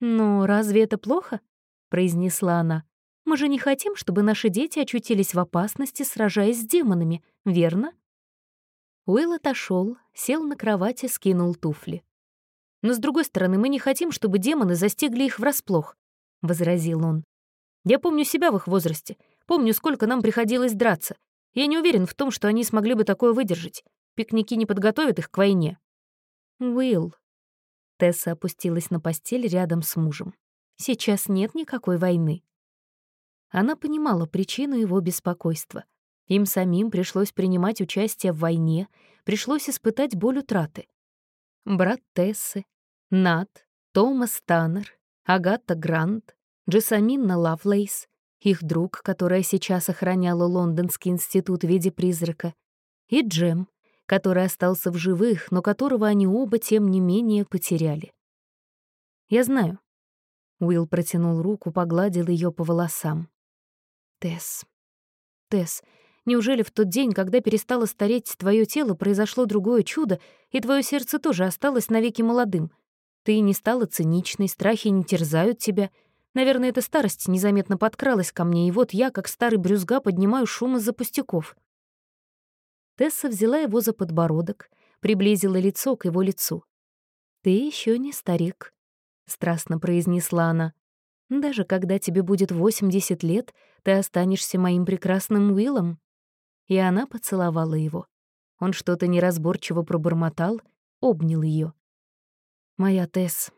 «Но разве это плохо?» — произнесла она. «Мы же не хотим, чтобы наши дети очутились в опасности, сражаясь с демонами, верно?» Уилл отошел, сел на кровати, скинул туфли. «Но, с другой стороны, мы не хотим, чтобы демоны застигли их врасплох», — возразил он. «Я помню себя в их возрасте, помню, сколько нам приходилось драться, я не уверен в том, что они смогли бы такое выдержать. Пикники не подготовят их к войне. Уилл. Тесса опустилась на постель рядом с мужем. Сейчас нет никакой войны». Она понимала причину его беспокойства. Им самим пришлось принимать участие в войне, пришлось испытать боль утраты. Брат Тессы, Нат, Томас Таннер, Агата Грант, Джессаминна Лавлейс, их друг, которая сейчас охраняла Лондонский институт в виде призрака, и Джем, который остался в живых, но которого они оба, тем не менее, потеряли. «Я знаю». Уилл протянул руку, погладил ее по волосам. «Тесс, Тесс, неужели в тот день, когда перестало стареть твое тело, произошло другое чудо, и твое сердце тоже осталось навеки молодым? Ты не стала циничной, страхи не терзают тебя. Наверное, эта старость незаметно подкралась ко мне, и вот я, как старый брюзга, поднимаю шум из-за пустяков». Тесса взяла его за подбородок, приблизила лицо к его лицу. «Ты еще не старик», — страстно произнесла она. «Даже когда тебе будет 80 лет, ты останешься моим прекрасным Уиллом». И она поцеловала его. Он что-то неразборчиво пробормотал, обнял ее. «Моя Тесс», —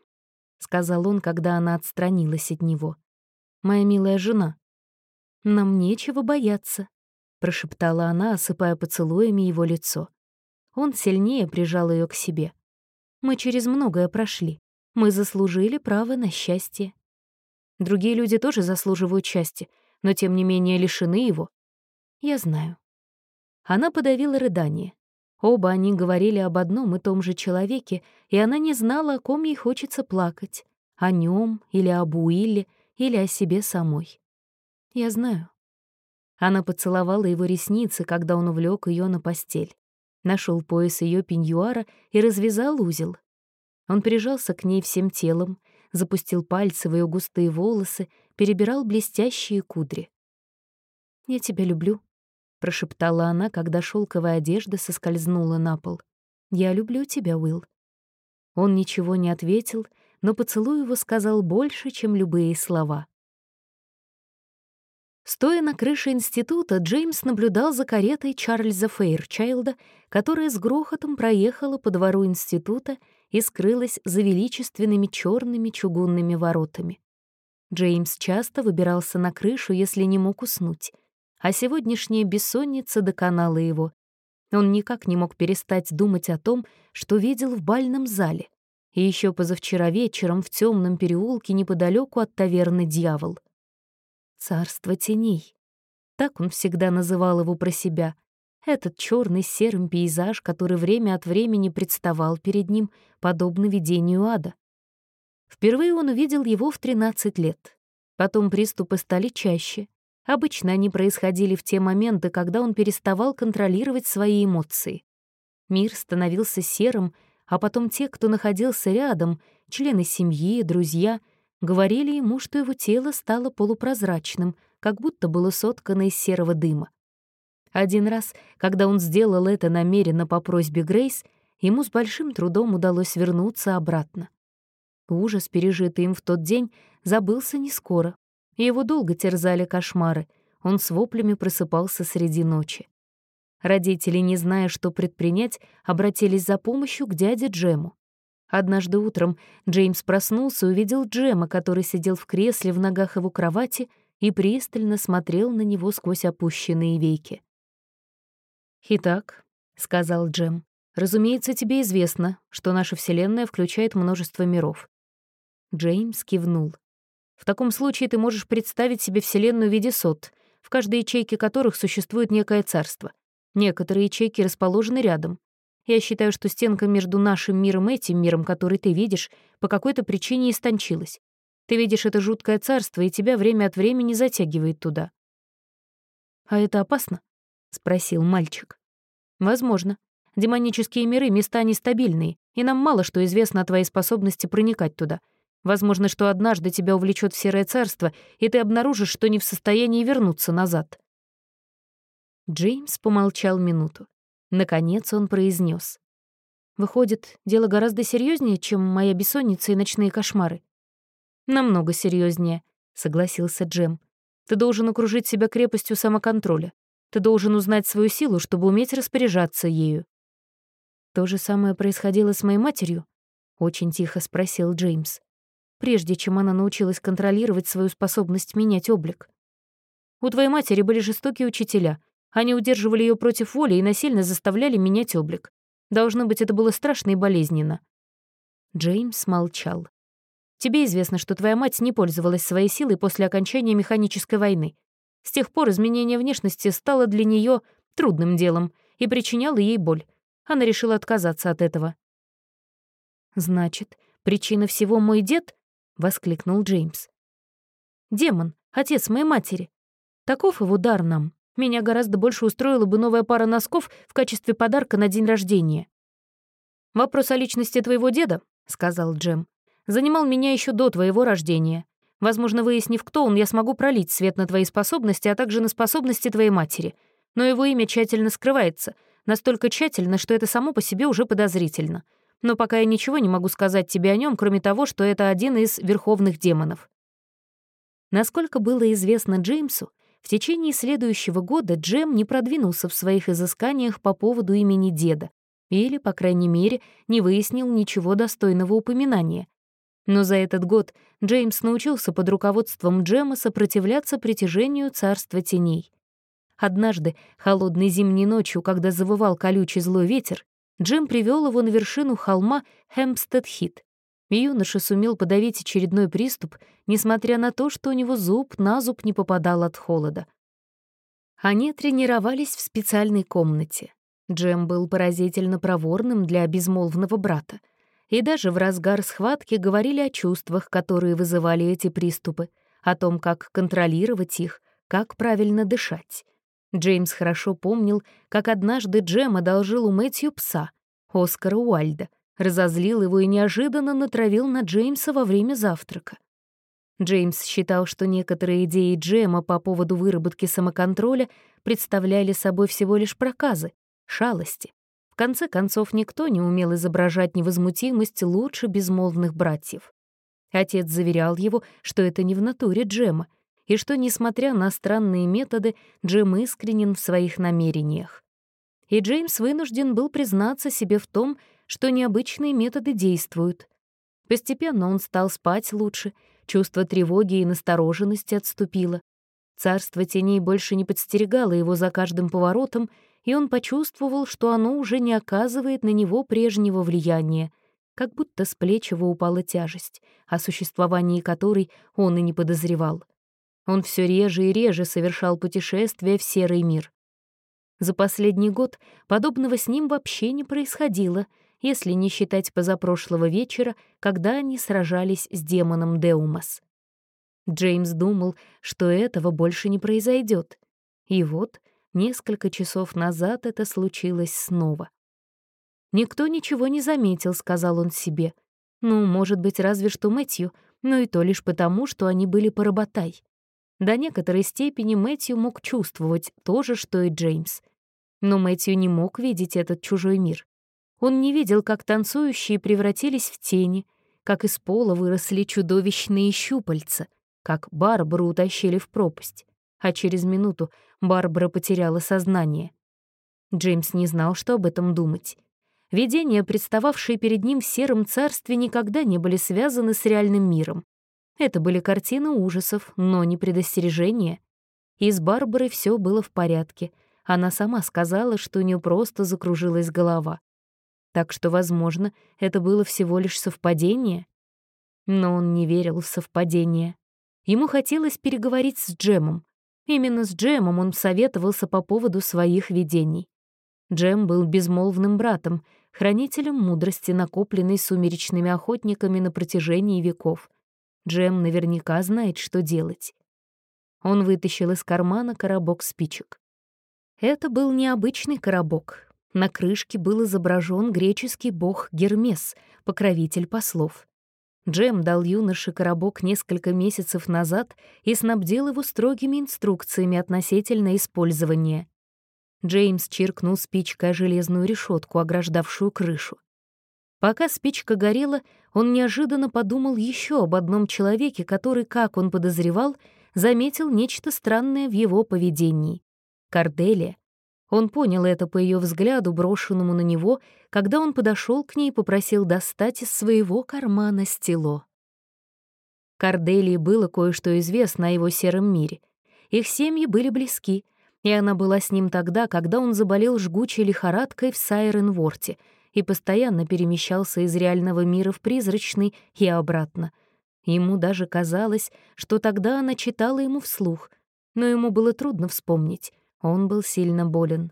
сказал он, когда она отстранилась от него. «Моя милая жена. Нам нечего бояться», прошептала она, осыпая поцелуями его лицо. Он сильнее прижал ее к себе. Мы через многое прошли. Мы заслужили право на счастье. Другие люди тоже заслуживают счастья, но тем не менее лишены его. Я знаю. Она подавила рыдание. Оба они говорили об одном и том же человеке, и она не знала, о ком ей хочется плакать — о нем или об Уилле, или о себе самой. Я знаю. Она поцеловала его ресницы, когда он увлек ее на постель. Нашел пояс ее пеньюара и развязал узел. Он прижался к ней всем телом, запустил пальцы в ее густые волосы, перебирал блестящие кудри. «Я тебя люблю», — прошептала она, когда шелковая одежда соскользнула на пол. «Я люблю тебя, Уилл». Он ничего не ответил, но поцелуй его сказал больше, чем любые слова. Стоя на крыше института, Джеймс наблюдал за каретой Чарльза Фейрчайлда, которая с грохотом проехала по двору института и скрылась за величественными черными чугунными воротами. Джеймс часто выбирался на крышу, если не мог уснуть, а сегодняшняя бессонница доконала его. Он никак не мог перестать думать о том, что видел в бальном зале, и еще позавчера вечером в темном переулке неподалеку от таверны «Дьявол». Царство теней. Так он всегда называл его про себя. Этот черный серым пейзаж, который время от времени представал перед ним, подобно видению ада. Впервые он увидел его в 13 лет. Потом приступы стали чаще. Обычно они происходили в те моменты, когда он переставал контролировать свои эмоции. Мир становился серым, а потом те, кто находился рядом, члены семьи, друзья, Говорили ему, что его тело стало полупрозрачным, как будто было соткано из серого дыма. Один раз, когда он сделал это намеренно по просьбе Грейс, ему с большим трудом удалось вернуться обратно. Ужас, пережитый им в тот день, забылся не скоро. Его долго терзали кошмары, он с воплями просыпался среди ночи. Родители, не зная, что предпринять, обратились за помощью к дяде Джему. Однажды утром Джеймс проснулся и увидел Джема, который сидел в кресле в ногах его кровати и пристально смотрел на него сквозь опущенные веки. «Итак», — сказал Джем, — «разумеется, тебе известно, что наша Вселенная включает множество миров». Джеймс кивнул. «В таком случае ты можешь представить себе Вселенную в виде сот, в каждой ячейке которых существует некое царство. Некоторые ячейки расположены рядом, я считаю, что стенка между нашим миром и этим миром, который ты видишь, по какой-то причине истончилась. Ты видишь это жуткое царство, и тебя время от времени затягивает туда». «А это опасно?» — спросил мальчик. «Возможно. Демонические миры — места нестабильные, и нам мало что известно о твоей способности проникать туда. Возможно, что однажды тебя увлечет в Серое Царство, и ты обнаружишь, что не в состоянии вернуться назад». Джеймс помолчал минуту. Наконец он произнес: «Выходит, дело гораздо серьезнее, чем моя бессонница и ночные кошмары». «Намного серьезнее, согласился Джем. «Ты должен окружить себя крепостью самоконтроля. Ты должен узнать свою силу, чтобы уметь распоряжаться ею». «То же самое происходило с моей матерью?» — очень тихо спросил Джеймс. Прежде чем она научилась контролировать свою способность менять облик. У твоей матери были жестокие учителя. Они удерживали ее против воли и насильно заставляли менять облик. Должно быть, это было страшно и болезненно. Джеймс молчал. Тебе известно, что твоя мать не пользовалась своей силой после окончания механической войны. С тех пор изменение внешности стало для нее трудным делом и причиняло ей боль. Она решила отказаться от этого. «Значит, причина всего мой дед?» — воскликнул Джеймс. «Демон, отец моей матери. Таков его дар нам. Меня гораздо больше устроила бы новая пара носков в качестве подарка на день рождения». «Вопрос о личности твоего деда», — сказал Джем, занимал меня еще до твоего рождения. Возможно, выяснив, кто он, я смогу пролить свет на твои способности, а также на способности твоей матери. Но его имя тщательно скрывается, настолько тщательно, что это само по себе уже подозрительно. Но пока я ничего не могу сказать тебе о нем, кроме того, что это один из верховных демонов. Насколько было известно Джеймсу, в течение следующего года Джем не продвинулся в своих изысканиях по поводу имени деда, или, по крайней мере, не выяснил ничего достойного упоминания, но за этот год Джеймс научился под руководством Джема сопротивляться притяжению царства теней. Однажды, холодной зимней ночью, когда завывал колючий злой ветер, Джем привел его на вершину холма Хэмпстед-Хит. Юноша сумел подавить очередной приступ, несмотря на то, что у него зуб на зуб не попадал от холода. Они тренировались в специальной комнате. Джем был поразительно проворным для безмолвного брата — и даже в разгар схватки говорили о чувствах, которые вызывали эти приступы, о том, как контролировать их, как правильно дышать. Джеймс хорошо помнил, как однажды Джем одолжил у Мэтью пса, Оскара Уальда, разозлил его и неожиданно натравил на Джеймса во время завтрака. Джеймс считал, что некоторые идеи Джема по поводу выработки самоконтроля представляли собой всего лишь проказы, шалости, в конце концов, никто не умел изображать невозмутимость лучше безмолвных братьев. Отец заверял его, что это не в натуре Джема, и что, несмотря на странные методы, Джем искренен в своих намерениях. И Джеймс вынужден был признаться себе в том, что необычные методы действуют. Постепенно он стал спать лучше, чувство тревоги и настороженности отступило. Царство теней больше не подстерегало его за каждым поворотом, и он почувствовал, что оно уже не оказывает на него прежнего влияния, как будто с плеч его упала тяжесть, о существовании которой он и не подозревал. Он все реже и реже совершал путешествия в серый мир. За последний год подобного с ним вообще не происходило, если не считать позапрошлого вечера, когда они сражались с демоном Деумас. Джеймс думал, что этого больше не произойдет. И вот Несколько часов назад это случилось снова. «Никто ничего не заметил», — сказал он себе. «Ну, может быть, разве что Мэтью, но и то лишь потому, что они были поработай». До некоторой степени Мэтью мог чувствовать то же, что и Джеймс. Но Мэтью не мог видеть этот чужой мир. Он не видел, как танцующие превратились в тени, как из пола выросли чудовищные щупальца, как Барбару утащили в пропасть а через минуту Барбара потеряла сознание. Джеймс не знал, что об этом думать. Видения, представавшие перед ним в сером царстве, никогда не были связаны с реальным миром. Это были картины ужасов, но не предостережения. И с Барбарой все было в порядке. Она сама сказала, что у нее просто закружилась голова. Так что, возможно, это было всего лишь совпадение. Но он не верил в совпадение. Ему хотелось переговорить с Джемом, Именно с Джемом он советовался по поводу своих видений. Джем был безмолвным братом, хранителем мудрости, накопленной сумеречными охотниками на протяжении веков. Джем наверняка знает, что делать. Он вытащил из кармана коробок спичек. Это был необычный коробок. На крышке был изображен греческий бог Гермес, покровитель послов. Джем дал юноше коробок несколько месяцев назад и снабдил его строгими инструкциями относительно использования. Джеймс чиркнул спичкой о железную решетку, ограждавшую крышу. Пока спичка горела, он неожиданно подумал еще об одном человеке, который, как он подозревал, заметил нечто странное в его поведении. Корделия. Он понял это по ее взгляду, брошенному на него, когда он подошел к ней и попросил достать из своего кармана стело. Корделии было кое-что известно о его сером мире. Их семьи были близки, и она была с ним тогда, когда он заболел жгучей лихорадкой в Сайренворте и постоянно перемещался из реального мира в призрачный и обратно. Ему даже казалось, что тогда она читала ему вслух, но ему было трудно вспомнить, он был сильно болен.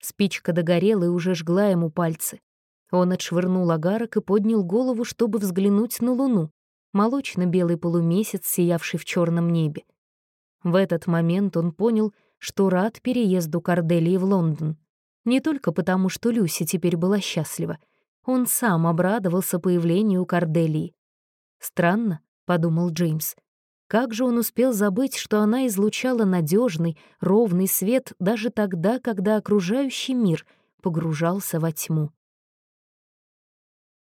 Спичка догорела и уже жгла ему пальцы. Он отшвырнул агарок и поднял голову, чтобы взглянуть на луну, молочно-белый полумесяц, сиявший в черном небе. В этот момент он понял, что рад переезду Корделии в Лондон. Не только потому, что Люси теперь была счастлива. Он сам обрадовался появлению Корделии. «Странно», — подумал Джеймс. Как же он успел забыть, что она излучала надежный, ровный свет даже тогда, когда окружающий мир погружался во тьму?